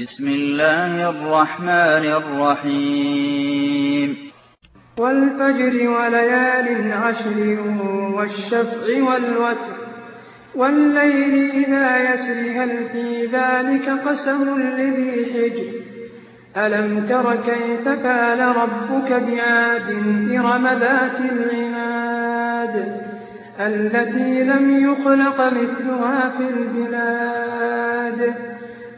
بسم الله الرحمن الرحيم. والفجر وليال عشر والشفع والوتر والليل إذا يسر هل في ذلك قسم لذي حجر؟ ألم تر كيف فعل ربك بعاد إرم ذات العماد التي لم يخلق مثلها في البلاد.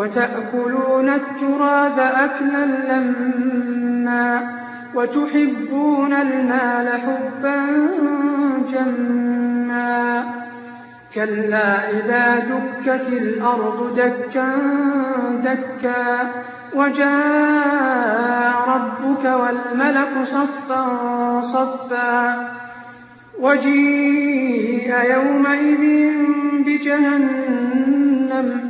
وتأكلون التراث أكلا لما وتحبون المال حبا جما كلا إذا دكت الأرض دكا دكا وجاء ربك والملك صفا صفا وجيء يومئذ بجهنم